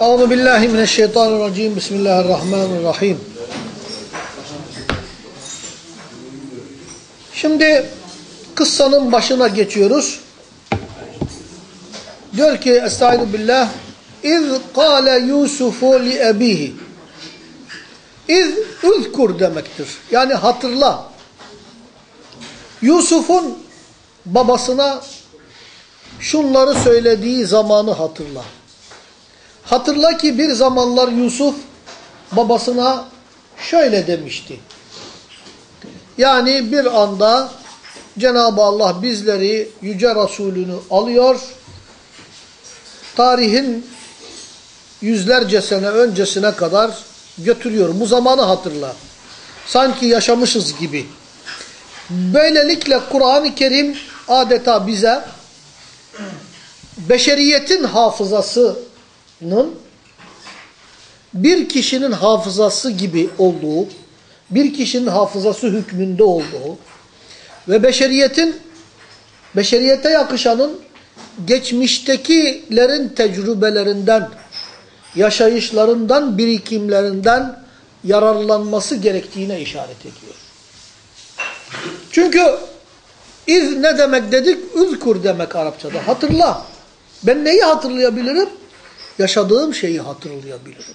Euzu billahi mineşşeytanirracim. Bismillahirrahmanirrahim. Şimdi kıssanın başına geçiyoruz. Diyor ki Estaizu billah İz kâle Yusufu li ebihi İz üzkur demektir. Yani hatırla. Yusuf'un babasına şunları söylediği zamanı hatırla. Hatırla ki bir zamanlar Yusuf babasına şöyle demişti. Yani bir anda Cenab-ı Allah bizleri Yüce Resulünü alıyor. Tarihin yüzlerce sene öncesine kadar götürüyor. Bu zamanı hatırla. Sanki yaşamışız gibi. Böylelikle Kur'an-ı Kerim adeta bize beşeriyetin hafızasının bir kişinin hafızası gibi olduğu, bir kişinin hafızası hükmünde olduğu ve beşeriyetin, beşeriyete yakışanın geçmiştekilerin tecrübelerinden, yaşayışlarından, birikimlerinden yararlanması gerektiğine işaret ediyor. Çünkü iz ne demek dedik? Üzkur demek Arapçada. Hatırla. Ben neyi hatırlayabilirim? Yaşadığım şeyi hatırlayabilirim.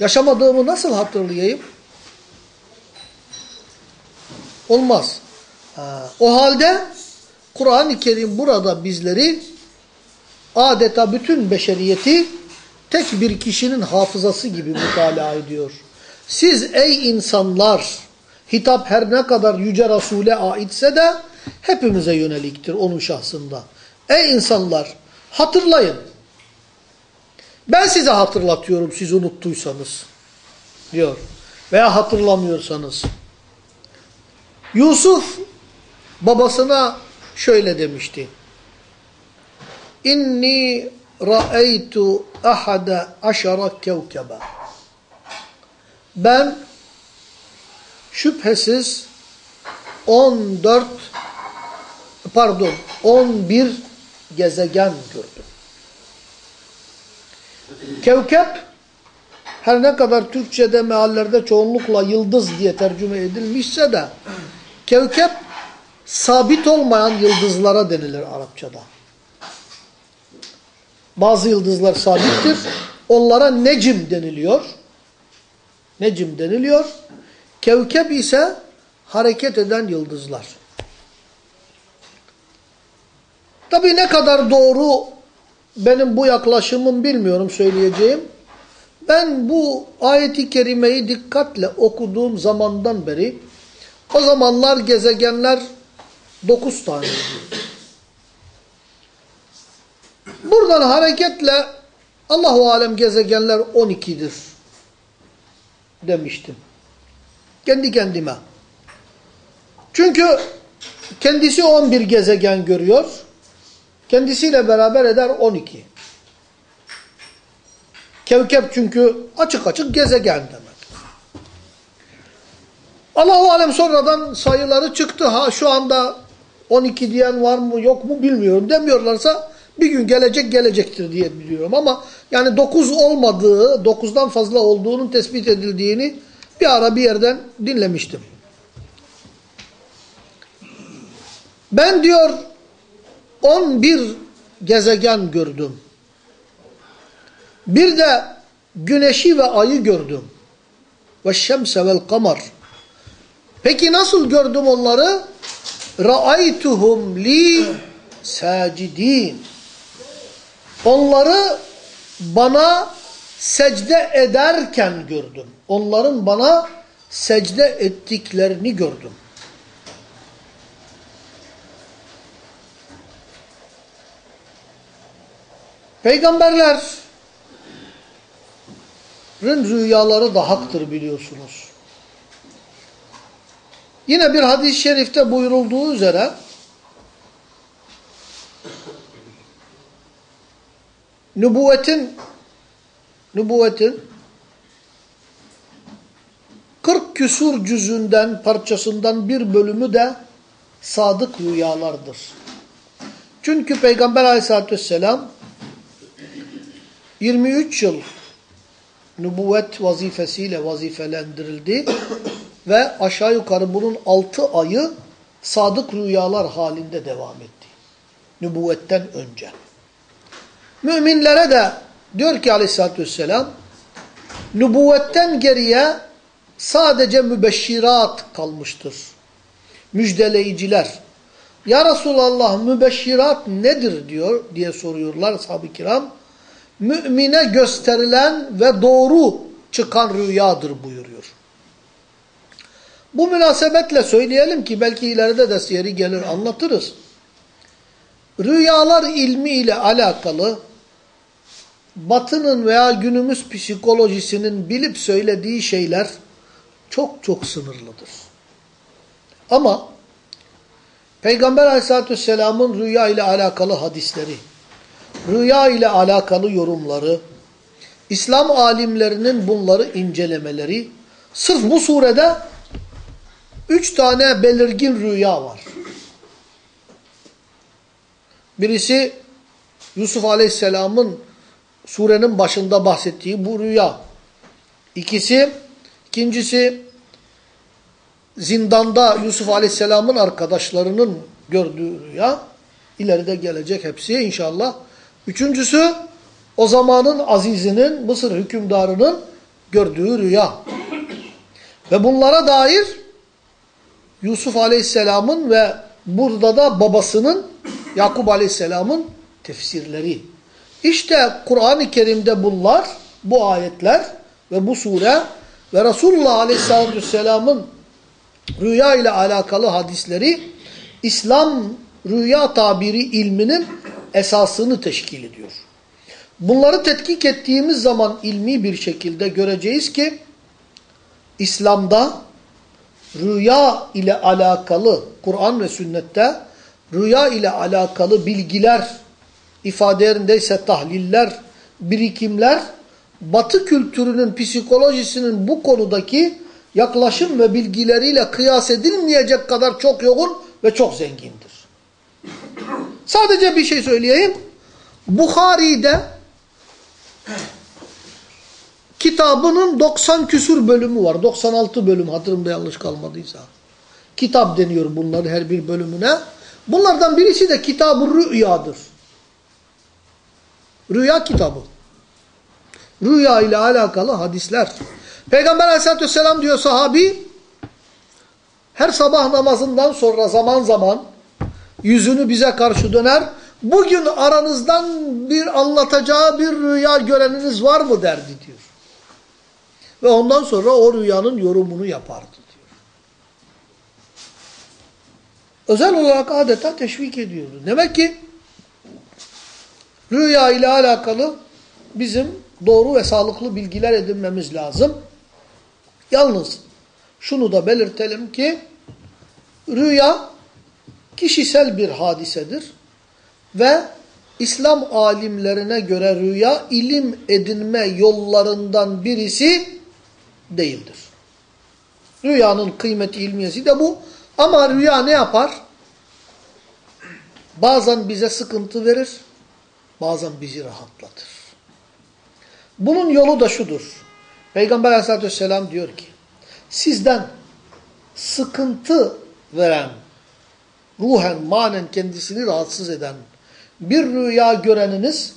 Yaşamadığımı nasıl hatırlayayım? Olmaz. O halde Kur'an-ı Kerim burada bizleri adeta bütün beşeriyeti tek bir kişinin hafızası gibi mütalaa ediyor. Siz ey insanlar, hitap her ne kadar Yüce Resul'e aitse de hepimize yöneliktir onun şahsında. Ey insanlar, hatırlayın. Ben size hatırlatıyorum siz unuttuysanız diyor. Veya hatırlamıyorsanız. Yusuf babasına şöyle demişti. İnni ra'eytu ahada aşara kevkeba. Ben şüphesiz 14 pardon 11 gezegen gördüm. Kevkep her ne kadar Türkçe'de meallerde çoğunlukla yıldız diye tercüme edilmişse de kevkep sabit olmayan yıldızlara denilir Arapçada. Bazı yıldızlar sabittir. Onlara necim deniliyor. Necim deniliyor. Kevkep ise hareket eden yıldızlar. Tabii ne kadar doğru benim bu yaklaşımım bilmiyorum söyleyeceğim. Ben bu ayeti kerimeyi dikkatle okuduğum zamandan beri o zamanlar gezegenler dokuz tane. Buradan hareketle Allahu alem gezegenler 12'dir demiştim. Kendi kendime. Çünkü kendisi 11 gezegen görüyor. Kendisiyle beraber eder 12. Kevkep çünkü açık açık gezegen demek. Allahu alem sonradan sayıları çıktı. Ha şu anda 12 diyen var mı yok mu bilmiyorum. Demiyorlarsa bir gün gelecek gelecektir diye biliyorum. Ama yani 9 olmadığı, 9'dan fazla olduğunun tespit edildiğini bir ara bir yerden dinlemiştim. Ben diyor 11 gezegen gördüm. Bir de güneşi ve ayı gördüm. Ve şemse vel kamar. Peki nasıl gördüm onları? Ra'aytuhum li sacidin. Onları bana secde ederken gördüm. Onların bana secde ettiklerini gördüm. Peygamberlerin rüyaları da haktır biliyorsunuz. Yine bir hadis-i şerifte buyurulduğu üzere nübüvvetin nübüvvetin 40 küsur cüzünden parçasından bir bölümü de sadık rüyalardır. Çünkü Peygamber aleyhissalatü vesselam 23 yıl nübüvvet vazifesiyle vazifelendirildi ve aşağı yukarı bunun altı ayı sadık rüyalar halinde devam etti. Nübüvvetten önce. Müminlere de diyor ki aleyhissalatü vesselam nübüvvetten geriye sadece mübeşşirat kalmıştır. Müjdeleyiciler. Ya Resulallah mübeşşirat nedir diyor diye soruyorlar ashab-ı kiram. Mümine gösterilen ve doğru çıkan rüyadır buyuruyor. Bu münasebetle söyleyelim ki belki ileride de yeri gelir anlatırız. Rüyalar ilmi ile alakalı batının veya günümüz psikolojisinin bilip söylediği şeyler çok çok sınırlıdır. Ama Peygamber aleyhissalatü vesselamın rüya ile alakalı hadisleri, rüya ile alakalı yorumları, İslam alimlerinin bunları incelemeleri, sırf bu surede üç tane belirgin rüya var. Birisi Yusuf aleyhisselamın surenin başında bahsettiği bu rüya. İkisi, ikincisi zindanda Yusuf Aleyhisselam'ın arkadaşlarının gördüğü rüya. İleride gelecek hepsi inşallah. Üçüncüsü o zamanın azizinin, Mısır hükümdarının gördüğü rüya. Ve bunlara dair Yusuf Aleyhisselam'ın ve burada da babasının Yakup Aleyhisselam'ın tefsirleri. İşte Kur'an-ı Kerim'de bunlar, bu ayetler ve bu sure ve Resulullah Aleyhisselatü Vesselam'ın rüya ile alakalı hadisleri İslam rüya tabiri ilminin esasını teşkil ediyor. Bunları tetkik ettiğimiz zaman ilmi bir şekilde göreceğiz ki İslam'da rüya ile alakalı Kur'an ve sünnette rüya ile alakalı bilgiler ifade yerindeyse tahliller, birikimler Batı kültürünün psikolojisinin bu konudaki yaklaşım ve bilgileriyle kıyas edilmeyecek kadar çok yoğun ve çok zengindir. Sadece bir şey söyleyeyim. Bukhari'de kitabının 90 küsur bölümü var. 96 bölüm hatırımda yanlış kalmadıysa. Kitap deniyor bunların her bir bölümüne. Bunlardan birisi de kitab-ı rüyadır. Rüya kitabı. Rüya ile alakalı hadisler. Peygamber aleyhissalatü vesselam diyor sahabi, her sabah namazından sonra zaman zaman yüzünü bize karşı döner. Bugün aranızdan bir anlatacağı bir rüya göreniniz var mı derdi diyor. Ve ondan sonra o rüyanın yorumunu yapardı diyor. Özel olarak adeta teşvik ediyordu. Demek ki rüya ile alakalı bizim doğru ve sağlıklı bilgiler edinmemiz lazım. Yalnız şunu da belirtelim ki rüya kişisel bir hadisedir ve İslam alimlerine göre rüya ilim edinme yollarından birisi değildir. Rüyanın kıymeti ilmiyesi de bu. Ama rüya ne yapar? Bazen bize sıkıntı verir, bazen bizi rahatlatır. Bunun yolu da şudur. Peygamber aleyhissalatü vesselam diyor ki, sizden sıkıntı veren, ruhen, manen kendisini rahatsız eden bir rüya göreniniz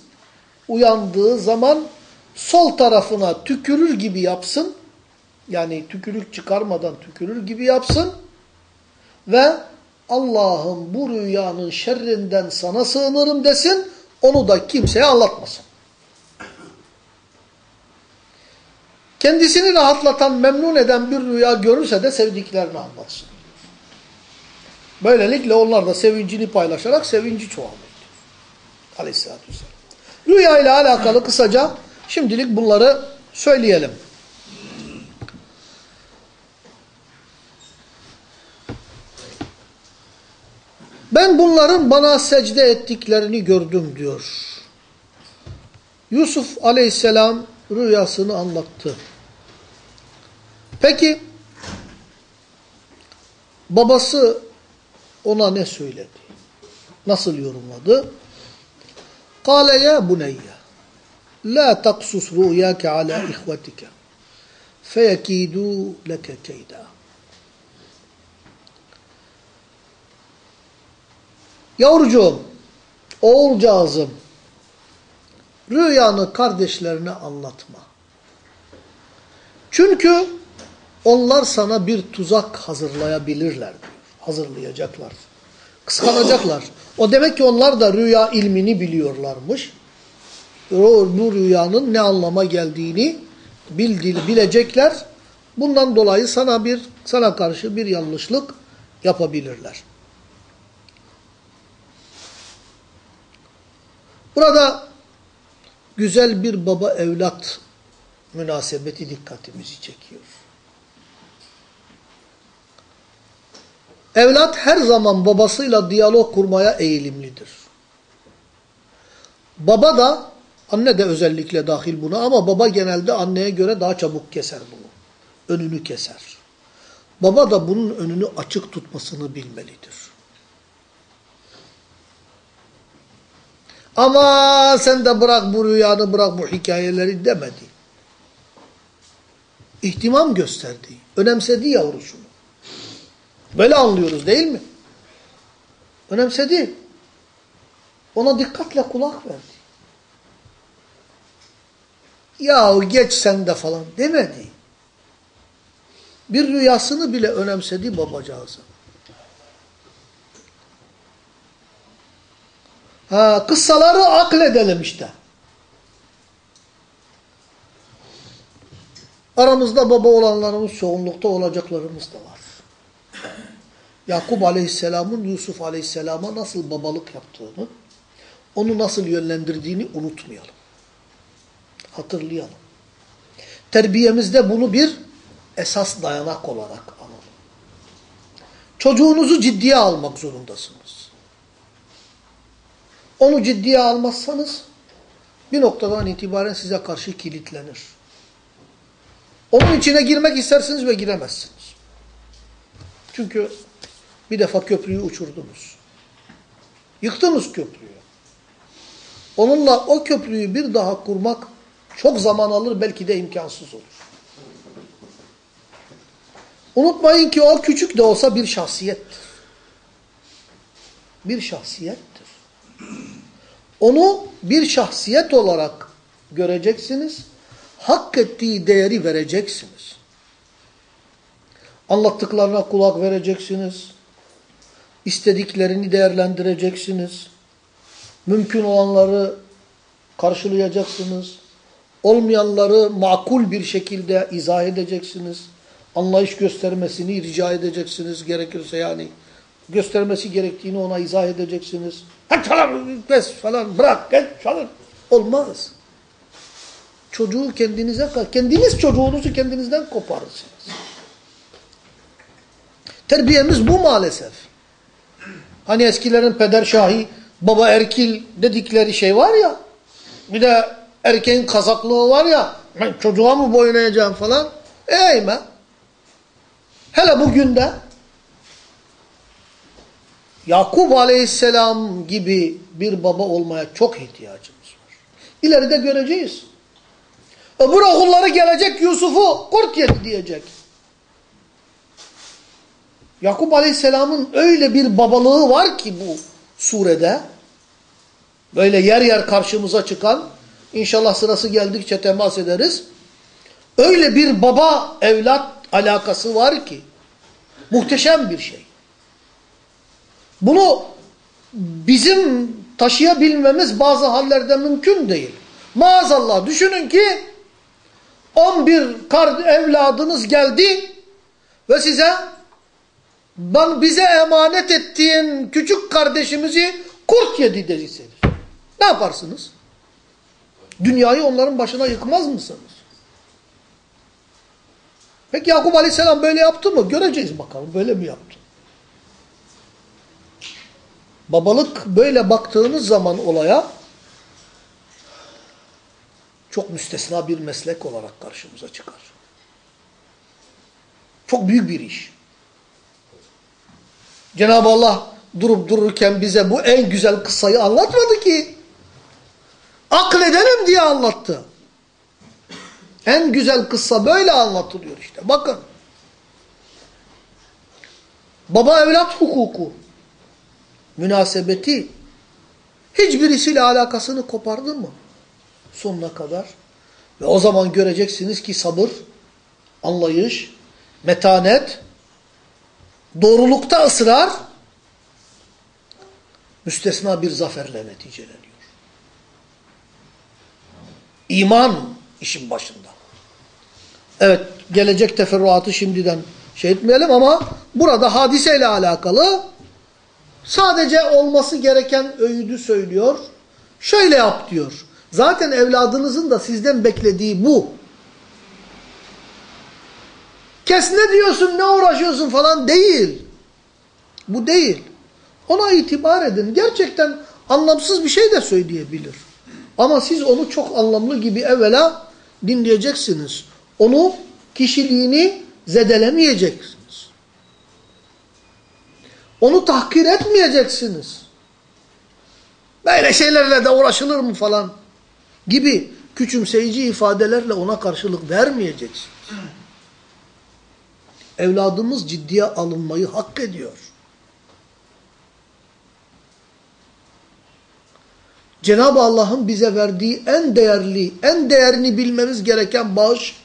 uyandığı zaman sol tarafına tükürür gibi yapsın, yani tükürük çıkarmadan tükürür gibi yapsın ve Allah'ım bu rüyanın şerrinden sana sığınırım desin, onu da kimseye anlatmasın. Kendisini rahatlatan, memnun eden bir rüya görürse de sevdiklerini anlatsın. Böylelikle onlar da sevincini paylaşarak sevinci çoğalır. Aleyhisselatü vesselam. Rüya ile alakalı kısaca şimdilik bunları söyleyelim. Ben bunların bana secde ettiklerini gördüm diyor. Yusuf aleyhisselam rüyasını anlattı. Peki babası ona ne söyledi? Nasıl yorumladı? Kale ya buneyye. La taksus rüyâke ala ihvetike feyekîdû leke keyda. Yavrucuğum, oğulcağızım, rüyanı kardeşlerine anlatma. Çünkü onlar sana bir tuzak hazırlayabilirler. Hazırlayacaklar. Kıskanacaklar. O demek ki onlar da rüya ilmini biliyorlarmış. O, bu rüyanın ne anlama geldiğini bildi, bilecekler. Bundan dolayı sana bir sana karşı bir yanlışlık yapabilirler. Burada güzel bir baba evlat münasebeti dikkatimizi çekiyor. Evlat her zaman babasıyla diyalog kurmaya eğilimlidir. Baba da, anne de özellikle dahil buna ama baba genelde anneye göre daha çabuk keser bunu. Önünü keser. Baba da bunun önünü açık tutmasını bilmelidir. Ama sen de bırak bu rüyanı, bırak bu hikayeleri demedi. İhtimam gösterdi, önemsedi yavrusunu. Böyle anlıyoruz değil mi? Önemsedi. Ona dikkatle kulak verdi. Yahu geç sen de falan demedi. Bir rüyasını bile önemsedi babacağızı. Ha, kıssaları akledelim işte. Aramızda baba olanlarımız çoğunlukta olacaklarımız da var. Yakup Aleyhisselam'ın Yusuf Aleyhisselam'a nasıl babalık yaptığını, onu nasıl yönlendirdiğini unutmayalım. Hatırlayalım. Terbiyemizde bunu bir esas dayanak olarak alalım. Çocuğunuzu ciddiye almak zorundasınız. Onu ciddiye almazsanız bir noktadan itibaren size karşı kilitlenir. Onun içine girmek istersiniz ve giremezsiniz. Çünkü bir defa köprüyü uçurdunuz. Yıktınız köprüyü. Onunla o köprüyü bir daha kurmak çok zaman alır belki de imkansız olur. Unutmayın ki o küçük de olsa bir şahsiyettir. Bir şahsiyettir. Onu bir şahsiyet olarak göreceksiniz. Hak ettiği değeri vereceksiniz. Anlattıklarına kulak vereceksiniz. İstediklerini değerlendireceksiniz. Mümkün olanları karşılayacaksınız. Olmayanları makul bir şekilde izah edeceksiniz. Anlayış göstermesini rica edeceksiniz gerekirse yani. Göstermesi gerektiğini ona izah edeceksiniz. Ha çalar, pes falan bırak, gel çalır. Olmaz. Çocuğu kendinize, kendiniz çocuğunuzu kendinizden koparırsınız. Terbiyemiz bu maalesef. Hani eskilerin peder şahi, baba erkil dedikleri şey var ya, bir de erkeğin kazaklığı var ya, ben çocuğa mı boyun falan. Eğme. Hele bugün de Yakup aleyhisselam gibi bir baba olmaya çok ihtiyacımız var. İleride göreceğiz. Öbür oğulları gelecek Yusuf'u kurt yedi diyecek. Yakup Aleyhisselam'ın öyle bir babalığı var ki bu surede. Böyle yer yer karşımıza çıkan, inşallah sırası geldikçe temas ederiz. Öyle bir baba evlat alakası var ki, muhteşem bir şey. Bunu bizim taşıyabilmemiz bazı hallerde mümkün değil. Maazallah düşünün ki 11 evladınız geldi ve size ben bize emanet ettiğin küçük kardeşimizi kurt yedi dediyseniz. Ne yaparsınız? Dünyayı onların başına yıkmaz mısınız? Peki Yakup Aleyhisselam böyle yaptı mı? Göreceğiz bakalım. Böyle mi yaptı? Babalık böyle baktığınız zaman olaya çok müstesna bir meslek olarak karşımıza çıkar. Çok büyük bir iş. Cenab-ı Allah durup dururken bize bu en güzel kıssayı anlatmadı ki. Akledelim diye anlattı. En güzel kıssa böyle anlatılıyor işte. Bakın. Baba evlat hukuku. Münasebeti. Hiçbirisiyle alakasını kopardın mı? Sonuna kadar. Ve o zaman göreceksiniz ki sabır, anlayış, metanet, doğrulukta ısrar, müstesna bir zaferle neticeleniyor. İman işin başında. Evet, gelecek teferruatı şimdiden şey etmeyelim ama burada hadiseyle alakalı sadece olması gereken öğüdü söylüyor. Şöyle yap diyor. Zaten evladınızın da sizden beklediği bu. Kes ne diyorsun, ne uğraşıyorsun falan değil. Bu değil. Ona itibar edin. Gerçekten anlamsız bir şey de söyleyebilir. Ama siz onu çok anlamlı gibi evvela dinleyeceksiniz. Onu, kişiliğini zedelemeyeceksiniz. Onu tahkir etmeyeceksiniz. Böyle şeylerle de uğraşılır mı falan gibi küçümseyici ifadelerle ona karşılık vermeyeceksiniz. Evladımız ciddiye alınmayı hak ediyor. Cenab-ı Allah'ın bize verdiği en değerli, en değerini bilmemiz gereken bağış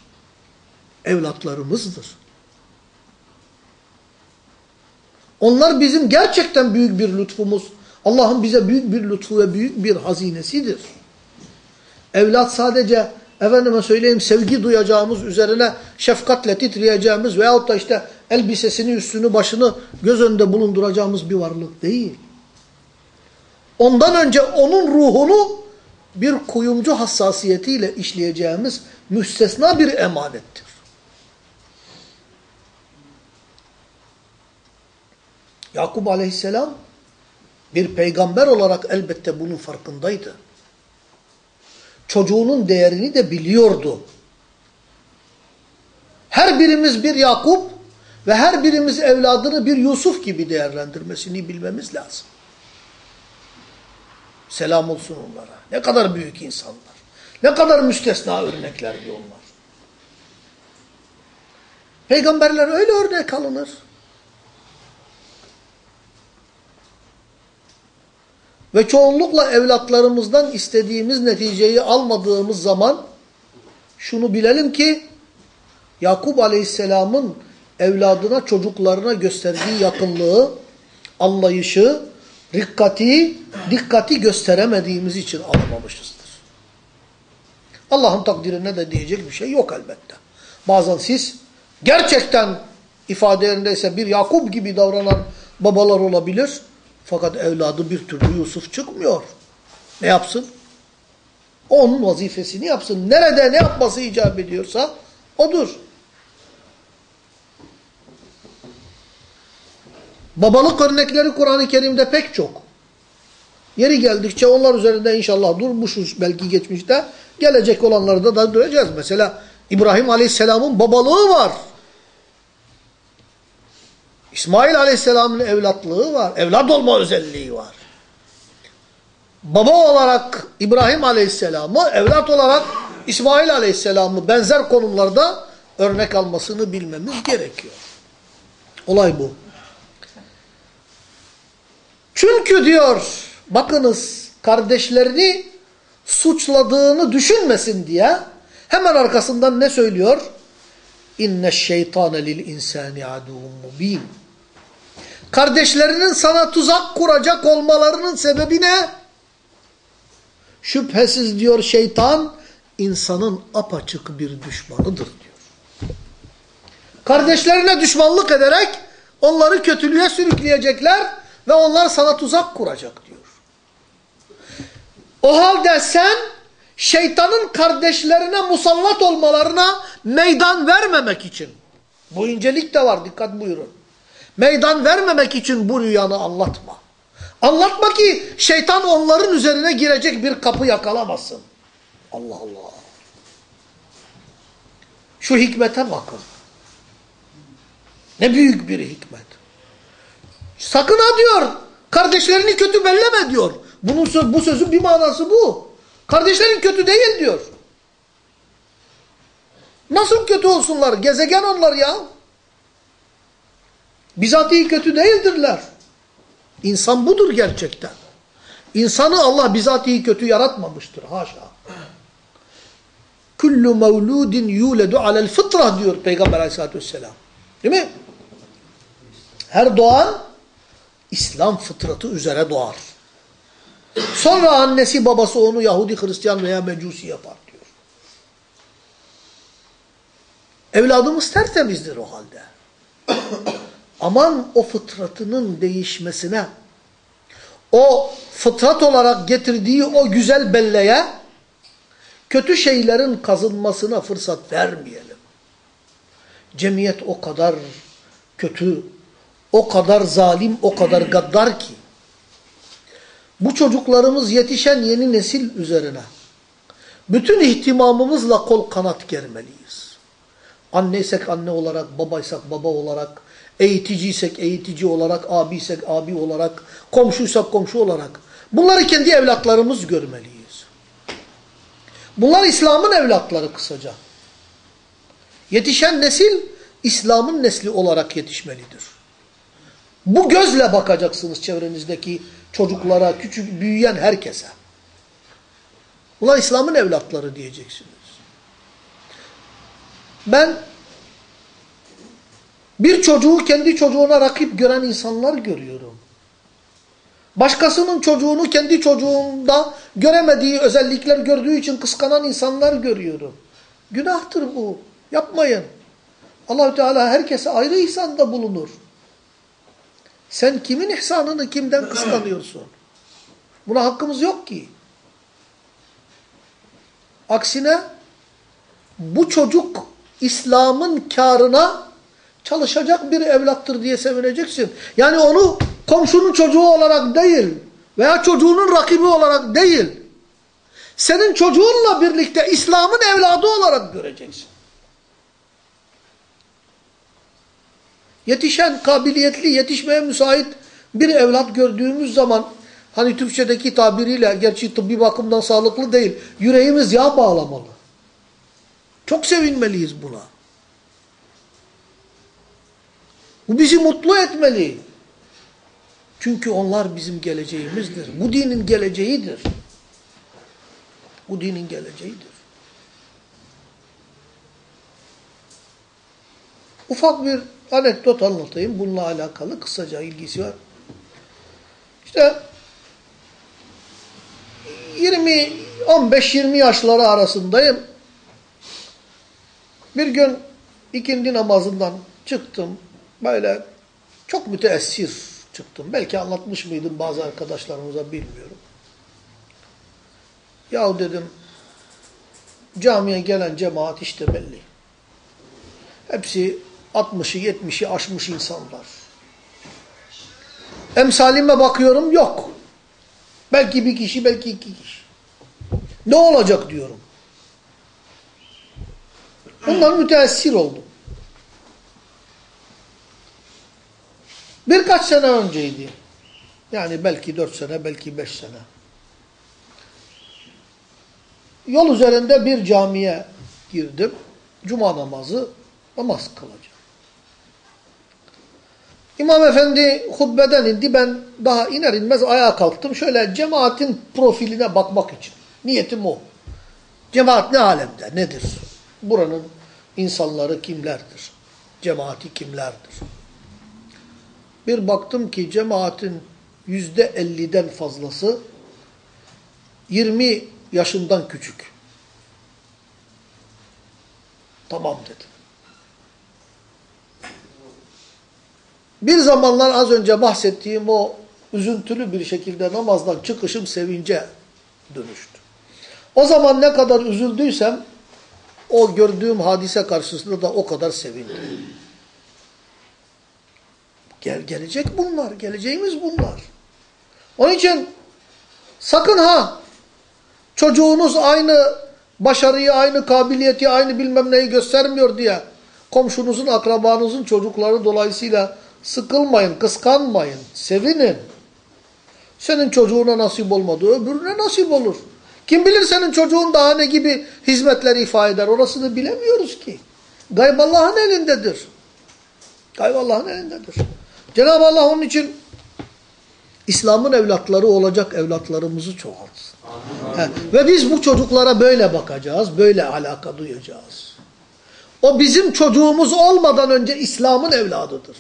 evlatlarımızdır. Onlar bizim gerçekten büyük bir lütfumuz. Allah'ın bize büyük bir lütfu ve büyük bir hazinesidir. Evlat sadece efendime söyleyeyim sevgi duyacağımız üzerine şefkatle titreyeceğimiz veyahut da işte elbisesini, üstünü, başını göz önünde bulunduracağımız bir varlık değil. Ondan önce onun ruhunu bir kuyumcu hassasiyetiyle işleyeceğimiz müstesna bir emanettir. Yakup aleyhisselam bir peygamber olarak elbette bunun farkındaydı. Çocuğunun değerini de biliyordu. Her birimiz bir Yakup ve her birimiz evladını bir Yusuf gibi değerlendirmesini bilmemiz lazım. Selam olsun onlara. Ne kadar büyük insanlar. Ne kadar müstesna örneklerdi onlar. Peygamberler öyle örnek alınır. Ve çoğunlukla evlatlarımızdan istediğimiz neticeyi almadığımız zaman şunu bilelim ki Yakup Aleyhisselam'ın evladına, çocuklarına gösterdiği yakınlığı, anlayışı, rikkati, dikkati gösteremediğimiz için alamamışızdır. Allah'ın takdirine de diyecek bir şey yok elbette. Bazen siz gerçekten ifadelerindeyse bir Yakup gibi davranan babalar olabilir. Fakat evladı bir türlü Yusuf çıkmıyor. Ne yapsın? Onun vazifesini yapsın. Nerede ne yapması icap ediyorsa odur. Babalık örnekleri Kur'an-ı Kerim'de pek çok. Yeri geldikçe onlar üzerinde inşallah durmuşuz belki geçmişte. Gelecek olanları da, da duracağız. Mesela İbrahim Aleyhisselam'ın babalığı var. İsmail Aleyhisselam'ın evlatlığı var. Evlat olma özelliği var. Baba olarak İbrahim Aleyhisselam'ı, evlat olarak İsmail Aleyhisselam'ı benzer konumlarda örnek almasını bilmemiz gerekiyor. Olay bu. Çünkü diyor, bakınız kardeşlerini suçladığını düşünmesin diye hemen arkasından ne söylüyor? İnne şeytane lil insani aduvun mubin. Kardeşlerinin sana tuzak kuracak olmalarının sebebi ne? Şüphesiz diyor şeytan insanın apaçık bir düşmanıdır diyor. Kardeşlerine düşmanlık ederek onları kötülüğe sürükleyecekler ve onlar sana tuzak kuracak diyor. O halde sen şeytanın kardeşlerine musallat olmalarına meydan vermemek için. Bu incelik de var dikkat buyurun. Meydan vermemek için bu rüyanı anlatma. Anlatma ki şeytan onların üzerine girecek bir kapı yakalamasın. Allah Allah. Şu hikmete bakın. Ne büyük bir hikmet. Sakın ha diyor. Kardeşlerini kötü belleme diyor. Bunun bu sözün bir manası bu. Kardeşlerin kötü değil diyor. Nasıl kötü olsunlar? Gezegen onlar ya. Bizatihi kötü değildirler. İnsan budur gerçekten. İnsanı Allah bizatihi kötü yaratmamıştır. Haşa. Kullu mevludin yuledu alel fıtrah diyor Peygamber aleyhissalatü vesselam. Değil mi? Her doğan İslam fıtratı üzere doğar. Sonra annesi babası onu Yahudi, Hristiyan veya Mecusi yapar diyor. Evladımız tertemizdir o halde. Aman o fıtratının değişmesine, o fıtrat olarak getirdiği o güzel belleğe, kötü şeylerin kazınmasına fırsat vermeyelim. Cemiyet o kadar kötü, o kadar zalim, o kadar gaddar ki, bu çocuklarımız yetişen yeni nesil üzerine bütün ihtimamımızla kol kanat germeliyiz. Anneysek anne olarak, babaysak baba olarak, eğiticiysek eğitici olarak, abiysek abi olarak, komşuysak komşu olarak bunları kendi evlatlarımız görmeliyiz. Bunlar İslam'ın evlatları kısaca. Yetişen nesil İslam'ın nesli olarak yetişmelidir. Bu gözle bakacaksınız çevrenizdeki çocuklara, küçük büyüyen herkese. Bunlar İslam'ın evlatları diyeceksiniz. Ben bir çocuğu kendi çocuğuna rakip gören insanlar görüyorum. Başkasının çocuğunu kendi çocuğunda göremediği özellikler gördüğü için kıskanan insanlar görüyorum. Günahtır bu. Yapmayın. Allahü Teala herkese ayrı ihsanda bulunur. Sen kimin ihsanını kimden kıskanıyorsun? Buna hakkımız yok ki. Aksine bu çocuk İslam'ın karına çalışacak bir evlattır diye sevineceksin. Yani onu komşunun çocuğu olarak değil veya çocuğunun rakibi olarak değil, senin çocuğunla birlikte İslam'ın evladı olarak göreceksin. Yetişen, kabiliyetli, yetişmeye müsait bir evlat gördüğümüz zaman hani Türkçedeki tabiriyle gerçi tıbbi bakımdan sağlıklı değil, yüreğimiz yağ bağlamalı. Çok sevinmeliyiz buna. Bu bizi mutlu etmeli. Çünkü onlar bizim geleceğimizdir. Bu dinin geleceğidir. Bu dinin geleceğidir. Ufak bir anekdot anlatayım. Bununla alakalı kısaca ilgisi var. İşte 20 15-20 yaşları arasındayım. Bir gün ikindi namazından çıktım. Böyle çok müteessir çıktım. Belki anlatmış mıydım bazı arkadaşlarımıza bilmiyorum. Yahu dedim camiye gelen cemaat işte belli. Hepsi 60'ı 70'i aşmış insanlar. Emsalime bakıyorum yok. Belki bir kişi belki iki kişi. Ne olacak diyorum. Bundan müteessir oldum. Birkaç sene önceydi. Yani belki dört sene, belki beş sene. Yol üzerinde bir camiye girdim. Cuma namazı namaz kılacağım. İmam efendi hutbeden indi. Ben daha iner inmez ayağa kalktım. Şöyle cemaatin profiline bakmak için. Niyetim o. Cemaat ne alemde, nedir? Buranın insanları kimlerdir? Cemaati kimlerdir? Bir baktım ki cemaatin yüzde elliden fazlası 20 yaşından küçük. Tamam dedim. Bir zamanlar az önce bahsettiğim o üzüntülü bir şekilde namazdan çıkışım sevince dönüştü. O zaman ne kadar üzüldüysem o gördüğüm hadise karşısında da o kadar sevindim. Gel, gelecek bunlar. Geleceğimiz bunlar. Onun için sakın ha çocuğunuz aynı başarıyı, aynı kabiliyeti, aynı bilmem neyi göstermiyor diye komşunuzun, akrabanızın çocukları dolayısıyla sıkılmayın, kıskanmayın, sevinin. Senin çocuğuna nasip olmadı, öbürüne nasip olur. Kim bilir senin çocuğun daha ne gibi hizmetleri ifade eder. Orasını bilemiyoruz ki. Gayb Allah'ın elindedir. Gayb Allah'ın elindedir. Cenab-ı Allah onun için İslam'ın evlatları olacak evlatlarımızı çoğaltsın. He. Ve biz bu çocuklara böyle bakacağız, böyle alaka duyacağız. O bizim çocuğumuz olmadan önce İslam'ın evladıdır.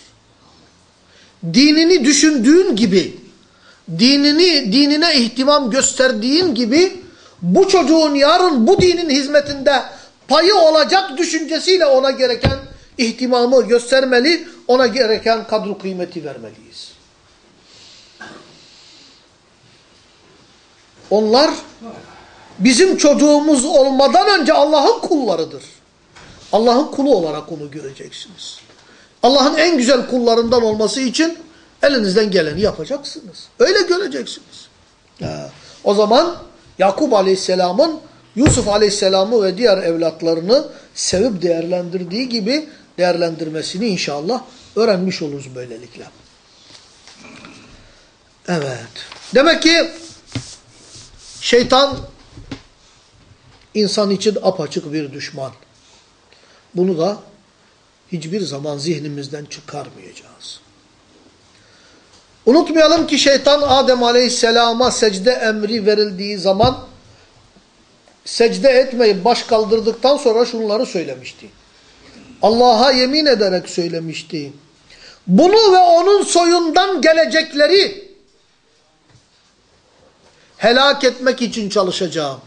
Dinini düşündüğün gibi, dinini dinine ihtimam gösterdiğin gibi bu çocuğun yarın bu dinin hizmetinde payı olacak düşüncesiyle ona gereken ihtimamı göstermeli, ona gereken kadro kıymeti vermeliyiz. Onlar bizim çocuğumuz olmadan önce Allah'ın kullarıdır. Allah'ın kulu olarak onu göreceksiniz. Allah'ın en güzel kullarından olması için elinizden geleni yapacaksınız. Öyle göreceksiniz. O zaman Yakup Aleyhisselam'ın Yusuf Aleyhisselam'ı ve diğer evlatlarını sevip değerlendirdiği gibi değerlendirmesini inşallah öğrenmiş oluruz böylelikle. Evet. Demek ki şeytan insan için apaçık bir düşman. Bunu da hiçbir zaman zihnimizden çıkarmayacağız. Unutmayalım ki şeytan Adem Aleyhisselam'a secde emri verildiği zaman secde etmeyip baş kaldırdıktan sonra şunları söylemişti. Allah'a yemin ederek söylemişti. Bunu ve onun soyundan gelecekleri helak etmek için çalışacağım.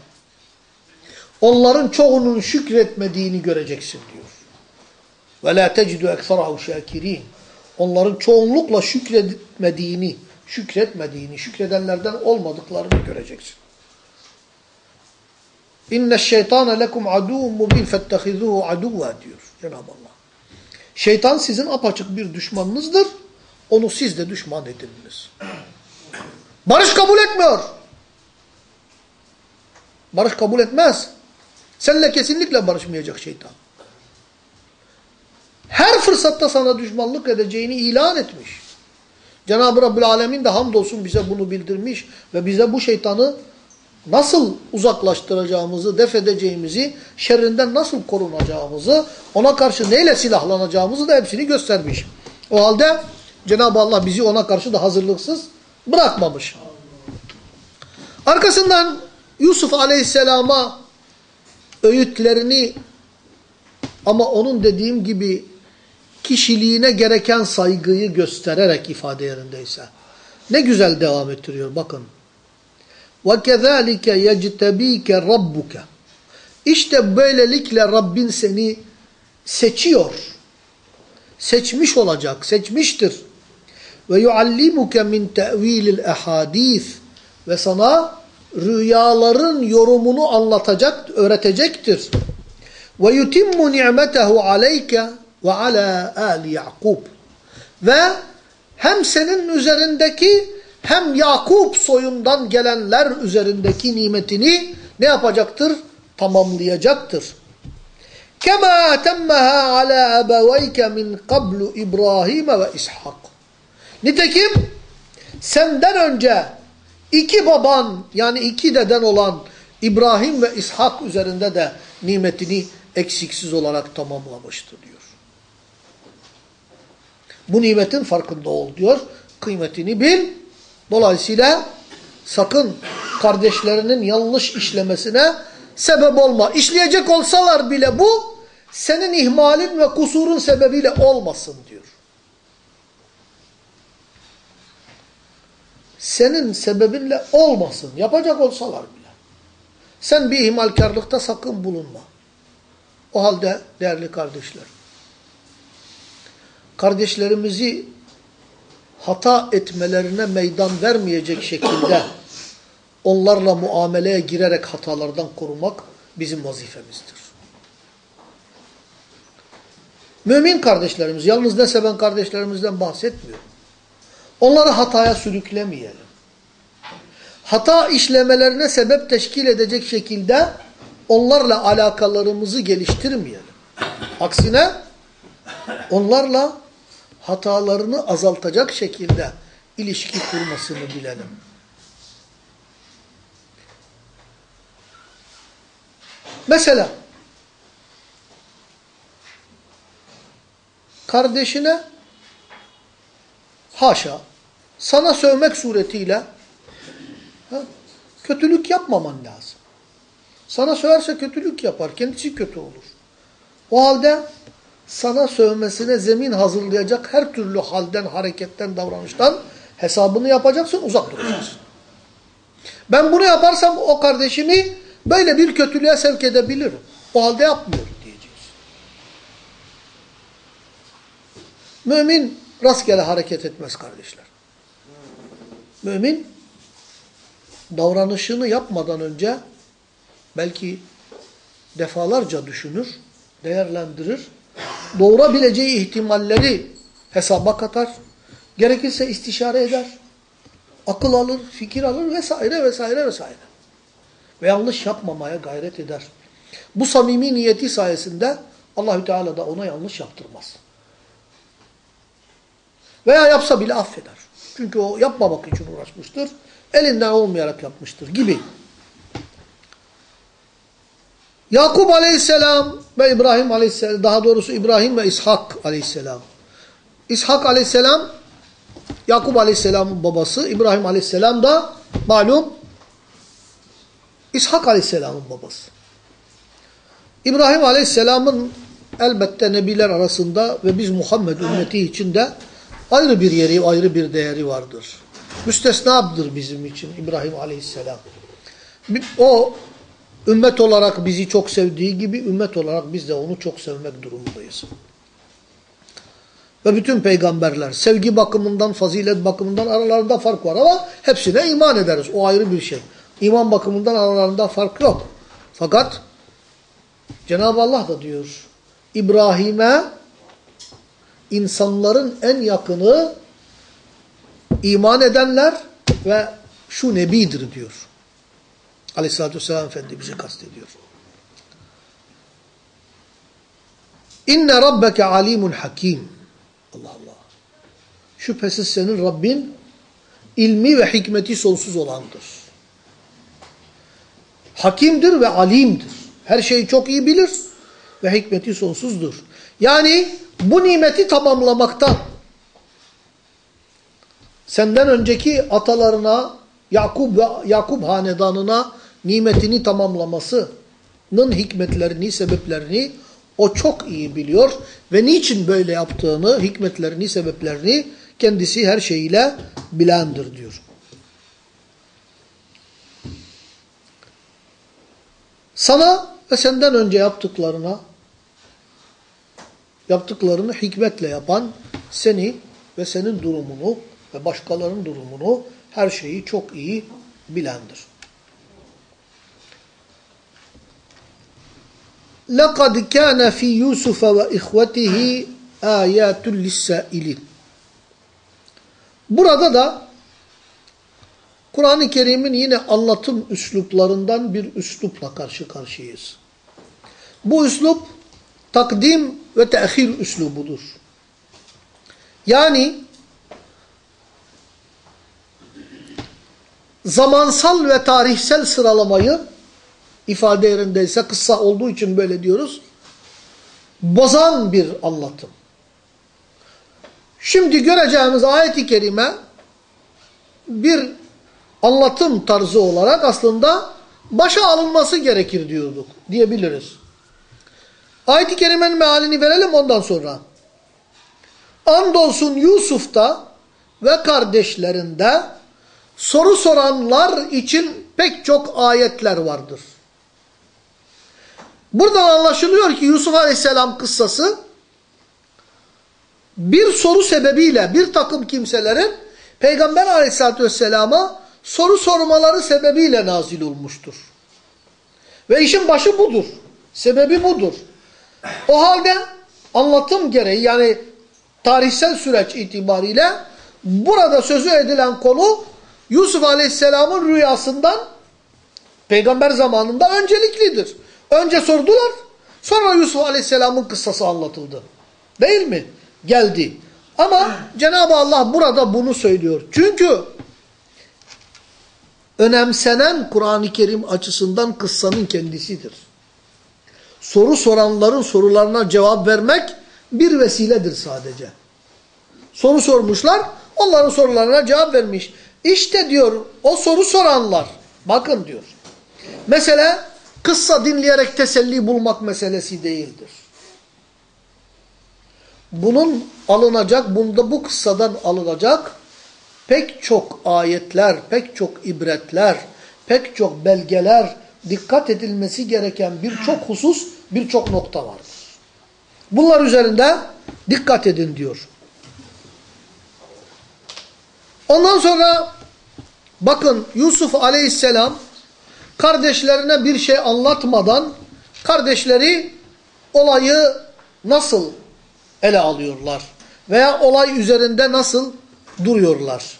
Onların çoğunun şükretmediğini göreceksin diyor. Ve la tecidu ekserahu şakirin. Onların çoğunlukla şükretmediğini, şükretmediğini, şükredenlerden olmadıklarını göreceksin. İnne şeytane lekum aduvun mubin fettehizuhu aduva diyor Cenab-ı Allah. Şeytan sizin apaçık bir düşmanınızdır. Onu siz de düşman edininiz. Barış kabul etmiyor. Barış kabul etmez. Seninle kesinlikle barışmayacak şeytan. Her fırsatta sana düşmanlık edeceğini ilan etmiş. Cenab-ı Rabbül Alemin de hamdolsun bize bunu bildirmiş ve bize bu şeytanı nasıl uzaklaştıracağımızı, def edeceğimizi, şerrinden nasıl korunacağımızı, ona karşı neyle silahlanacağımızı da hepsini göstermiş. O halde Cenab-ı Allah bizi ona karşı da hazırlıksız bırakmamış. Arkasından Yusuf Aleyhisselam'a öğütlerini ama onun dediğim gibi kişiliğine gereken saygıyı göstererek ifade yerindeyse. Ne güzel devam ettiriyor bakın. وَكَذَٰلِكَ يَجْتَب۪يكَ رَبُّكَ İşte böylelikle Rabbin seni seçiyor. Seçmiş olacak, seçmiştir. Ve yuallimuke min te'vilil ehadis ve sana rüyaların yorumunu anlatacak, öğretecektir. Ve yutimmu ni'metehu aleyke ve ala ali Yakub. Ve hem senin üzerindeki hem Yakup soyundan gelenler üzerindeki nimetini ne yapacaktır? Tamamlayacaktır. Kema temmeha ala ebeveyke min qablu İbrahim ve İshak. Nitekim senden önce iki baban yani iki deden olan İbrahim ve İshak üzerinde de nimetini eksiksiz olarak tamamlamıştır diyor. Bu nimetin farkında ol diyor. Kıymetini bil. Dolayısıyla sakın kardeşlerinin yanlış işlemesine sebep olma. İşleyecek olsalar bile bu senin ihmalin ve kusurun sebebiyle olmasın diyor. Senin sebebinle olmasın. Yapacak olsalar bile. Sen bir ihmalkarlıkta sakın bulunma. O halde değerli kardeşler, kardeşlerimizi hata etmelerine meydan vermeyecek şekilde onlarla muameleye girerek hatalardan korumak bizim vazifemizdir. Mümin kardeşlerimiz, yalnız ne seven kardeşlerimizden bahsetmiyorum. Onları hataya sürüklemeyelim. Hata işlemelerine sebep teşkil edecek şekilde onlarla alakalarımızı geliştirmeyelim. Aksine onlarla hatalarını azaltacak şekilde ilişki kurmasını bilelim. Mesela kardeşine haşa sana sövmek suretiyle ha, kötülük yapmaman lazım. Sana söverse kötülük yapar. Kendisi kötü olur. O halde sana sövmesine zemin hazırlayacak her türlü halden, hareketten, davranıştan hesabını yapacaksın, uzak duracaksın. Ben bunu yaparsam o kardeşimi böyle bir kötülüğe sevk edebilirim. O halde yapmıyor diyeceğiz. Mümin rastgele hareket etmez kardeşler. Mümin davranışını yapmadan önce belki defalarca düşünür, değerlendirir, doğurabileceği ihtimalleri hesaba katar, gerekirse istişare eder, akıl alır, fikir alır vesaire vesaire vesaire. Ve yanlış yapmamaya gayret eder. Bu samimi niyeti sayesinde Allahü Teala da ona yanlış yaptırmaz. Veya yapsa bile affeder. Çünkü o yapmamak için uğraşmıştır. Elinden olmayarak yapmıştır gibi. Yakup aleyhisselam ve İbrahim aleyhisselam, daha doğrusu İbrahim ve İshak aleyhisselam. İshak aleyhisselam, Yakup aleyhisselamın babası, İbrahim aleyhisselam da malum İshak aleyhisselamın babası. İbrahim aleyhisselamın elbette nebiler arasında ve biz Muhammed ümmeti içinde ayrı bir yeri, ayrı bir değeri vardır. Müstesnadır bizim için İbrahim aleyhisselam. O ümmet olarak bizi çok sevdiği gibi ümmet olarak biz de onu çok sevmek durumundayız. Ve bütün peygamberler sevgi bakımından, fazilet bakımından aralarında fark var ama hepsine iman ederiz. O ayrı bir şey. İman bakımından aralarında fark yok. Fakat Cenab-ı Allah da diyor İbrahim'e insanların en yakını iman edenler ve şu nebidir diyor. Aleyhisselatü Vesselam Efendi bizi kastediyor. İnne rabbeke alimun hakim. Allah Allah. Şüphesiz senin Rabbin ilmi ve hikmeti sonsuz olandır. Hakimdir ve alimdir. Her şeyi çok iyi bilir ve hikmeti sonsuzdur. Yani bu nimeti tamamlamaktan senden önceki atalarına Yakup ve Yakup hanedanına nimetini tamamlamasının hikmetlerini, sebeplerini o çok iyi biliyor ve niçin böyle yaptığını, hikmetlerini, sebeplerini kendisi her şeyiyle bilendir diyor. Sana ve senden önce yaptıklarına, yaptıklarını hikmetle yapan seni ve senin durumunu ve başkalarının durumunu her şeyi çok iyi bilendir. لَقَدْ كَانَ فِي يُوسُفَ وَإِخْوَتِهِ آيَاتٌ لِلسَّائِلِينَ Burada da Kur'an-ı Kerim'in yine anlatım üsluplarından bir üslupla karşı karşıyayız. Bu üslup takdim ve tehir üslubudur. Yani zamansal ve tarihsel sıralamayı ifade yerindeyse kıssa olduğu için böyle diyoruz. Bozan bir anlatım. Şimdi göreceğimiz ayet-i kerime bir anlatım tarzı olarak aslında başa alınması gerekir diyorduk, diyebiliriz. Ayet-i kerimenin mealini verelim ondan sonra. Andolsun Yusuf'ta ve kardeşlerinde soru soranlar için pek çok ayetler vardır. Buradan anlaşılıyor ki Yusuf Aleyhisselam kıssası bir soru sebebiyle bir takım kimselerin Peygamber Aleyhisselatü Vesselam'a soru sormaları sebebiyle nazil olmuştur. Ve işin başı budur. Sebebi budur. O halde anlatım gereği yani tarihsel süreç itibariyle burada sözü edilen konu Yusuf Aleyhisselam'ın rüyasından peygamber zamanında önceliklidir. Önce sordular sonra Yusuf Aleyhisselam'ın kıssası anlatıldı. Değil mi? Geldi. Ama Cenab-ı Allah burada bunu söylüyor. Çünkü önemsenen Kur'an-ı Kerim açısından kıssanın kendisidir. soru soranların sorularına cevap vermek bir vesiledir sadece. Soru sormuşlar, onların sorularına cevap vermiş. İşte diyor o soru soranlar, bakın diyor. Mesela kıssa dinleyerek teselli bulmak meselesi değildir. Bunun alınacak, bunda bu kıssadan alınacak pek çok ayetler, pek çok ibretler, pek çok belgeler, dikkat edilmesi gereken birçok husus, birçok nokta vardır. Bunlar üzerinde dikkat edin diyor. Ondan sonra bakın Yusuf aleyhisselam kardeşlerine bir şey anlatmadan kardeşleri olayı nasıl ele alıyorlar veya olay üzerinde nasıl duruyorlar.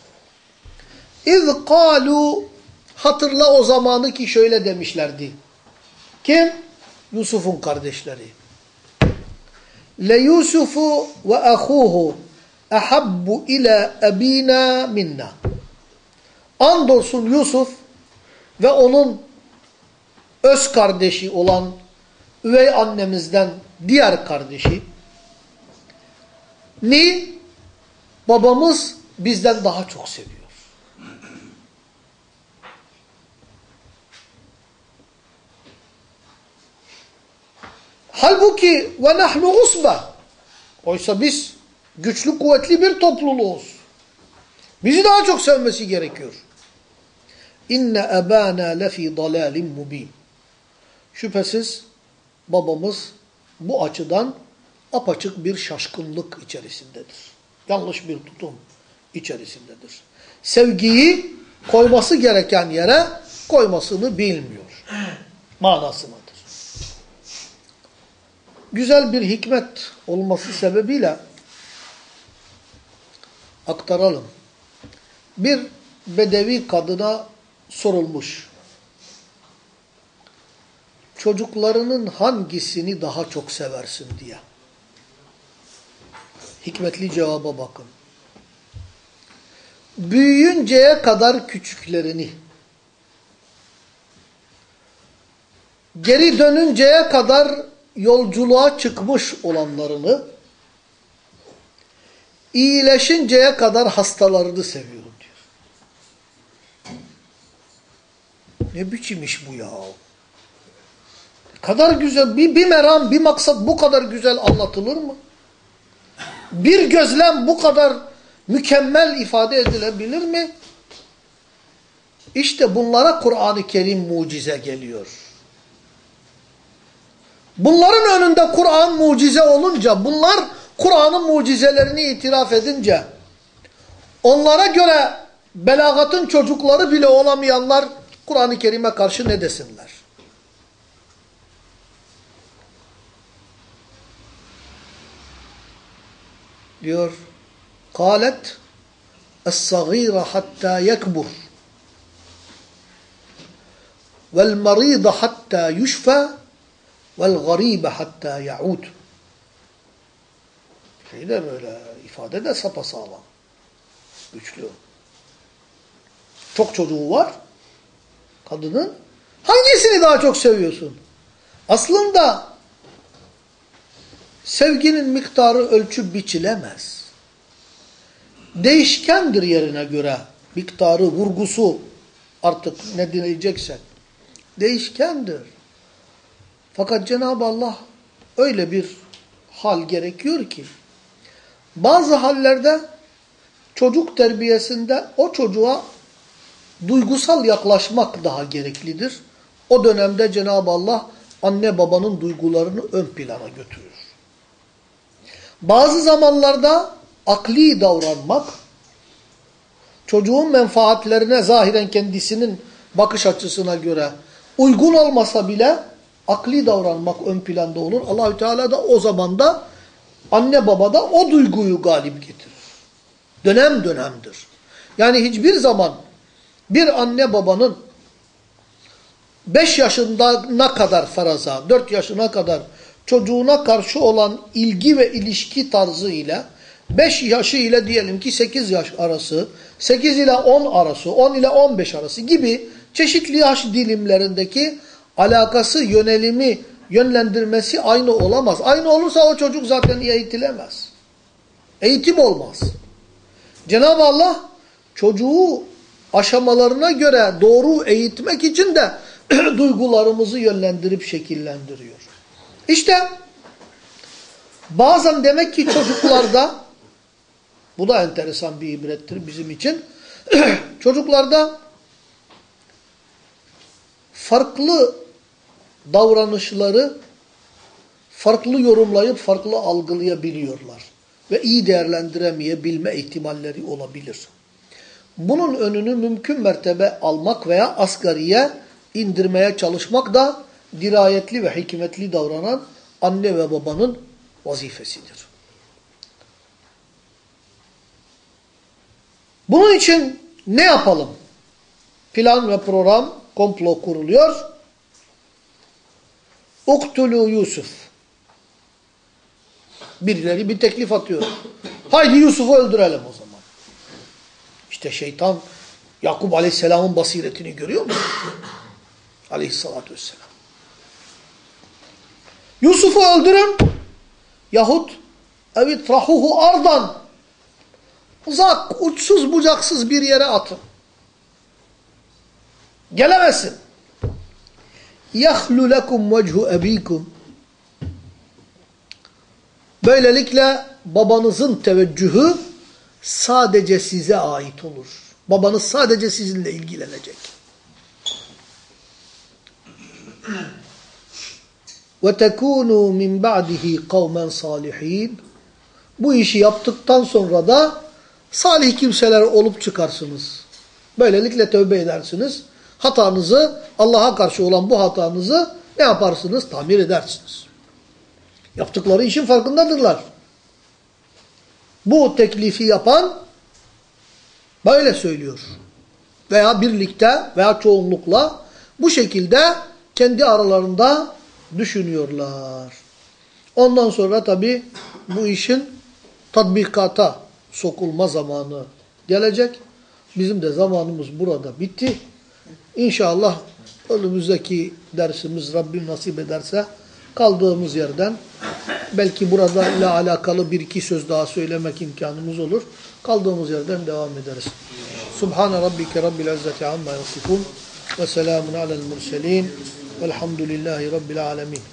İz kalu hatırla o zamanı ki şöyle demişlerdi. Kim? Yusuf'un kardeşleri. Le Yusufu ve ahuhu ahabbu ila abina minna. Andolsun Yusuf ve onun öz kardeşi olan üvey annemizden diğer kardeşi ni babamız bizden daha çok seviyor. Halbuki ve nahnu usbe. Oysa biz güçlü kuvvetli bir topluluğuz. Bizi daha çok sevmesi gerekiyor. İnne ebâna lefî dalâlim mubîn. Şüphesiz babamız bu açıdan apaçık bir şaşkınlık içerisindedir. Yanlış bir tutum içerisindedir. Sevgiyi koyması gereken yere koymasını bilmiyor. Manasındadır. Güzel bir hikmet olması sebebiyle aktaralım. Bir bedevi kadına sorulmuş. Çocuklarının hangisini daha çok seversin diye. Hikmetli cevaba bakın. Büyüyünceye kadar küçüklerini, geri dönünceye kadar yolculuğa çıkmış olanlarını, iyileşinceye kadar hastalarını seviyorum diyor. Ne biçim iş bu ya? kadar güzel, bir, bir meram, bir maksat bu kadar güzel anlatılır mı? Bir gözlem bu kadar mükemmel ifade edilebilir mi? İşte bunlara Kur'an-ı Kerim mucize geliyor. Bunların önünde Kur'an mucize olunca, bunlar Kur'an'ın mucizelerini itiraf edince, onlara göre belagatın çocukları bile olamayanlar Kur'an-ı Kerim'e karşı ne desinler? diyor. Hattâ yekbur vel marîde hattâ yuşfâ vel garîbe hattâ ya'ud. Şey de böyle ifade de sapasağlam. Güçlü. Çok çocuğu var. Kadının. Hangisini daha çok seviyorsun? Aslında Sevginin miktarı ölçüp biçilemez. Değişkendir yerine göre miktarı, vurgusu artık ne dinleyeceksen. Değişkendir. Fakat Cenab-ı Allah öyle bir hal gerekiyor ki bazı hallerde çocuk terbiyesinde o çocuğa duygusal yaklaşmak daha gereklidir. O dönemde Cenab-ı Allah anne babanın duygularını ön plana götürür. Bazı zamanlarda akli davranmak, çocuğun menfaatlerine zahiren kendisinin bakış açısına göre uygun olmasa bile akli davranmak ön planda olur. Allahü Teala da o zamanda anne baba da o duyguyu galip getirir. Dönem dönemdir. Yani hiçbir zaman bir anne babanın 5 yaşında ne kadar faraza, 4 yaşına kadar çocuğuna karşı olan ilgi ve ilişki tarzı ile 5 yaşı ile diyelim ki 8 yaş arası, 8 ile 10 arası, 10 ile 15 arası gibi çeşitli yaş dilimlerindeki alakası, yönelimi, yönlendirmesi aynı olamaz. Aynı olursa o çocuk zaten eğitilemez. Eğitim olmaz. Cenab-ı Allah çocuğu aşamalarına göre doğru eğitmek için de duygularımızı yönlendirip şekillendiriyor. İşte bazen demek ki çocuklarda bu da enteresan bir ibrettir bizim için. çocuklarda farklı davranışları farklı yorumlayıp farklı algılayabiliyorlar. Ve iyi değerlendiremeyebilme ihtimalleri olabilir. Bunun önünü mümkün mertebe almak veya asgariye indirmeye çalışmak da dirayetli ve hikmetli davranan anne ve babanın vazifesidir. Bunun için ne yapalım? Plan ve program, komplo kuruluyor. Uktulu Yusuf. Birileri bir teklif atıyor. Haydi Yusuf'u öldürelim o zaman. İşte şeytan Yakup Aleyhisselam'ın basiretini görüyor mu? Aleyhissalatü vesselam. Yusuf'u öldürün yahut evit rahuhu ardan uzak, uçsuz bucaksız bir yere atın. Gelemezsin. يَخْلُ لَكُمْ وَجْهُ اَب۪يكُمْ Böylelikle babanızın teveccühü sadece size ait olur. Babanız sadece sizinle ilgilenecek. وَتَكُونُوا مِنْ بَعْدِهِ قَوْمًا صَالِح۪ينَ Bu işi yaptıktan sonra da salih kimseler olup çıkarsınız. Böylelikle tövbe edersiniz. Hatanızı, Allah'a karşı olan bu hatanızı ne yaparsınız? Tamir edersiniz. Yaptıkları işin farkındadırlar. Bu teklifi yapan böyle söylüyor. Veya birlikte veya çoğunlukla bu şekilde kendi aralarında düşünüyorlar. Ondan sonra tabi bu işin tatbikata sokulma zamanı gelecek. Bizim de zamanımız burada bitti. İnşallah önümüzdeki dersimiz Rabbim nasip ederse kaldığımız yerden belki burada ile alakalı bir iki söz daha söylemek imkanımız olur. Kaldığımız yerden devam ederiz. Subhane rabbike rabbil izzeti amma yasifun ve selamun alel murselin velhamdülillahi rabbil alemin.